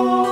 Oh.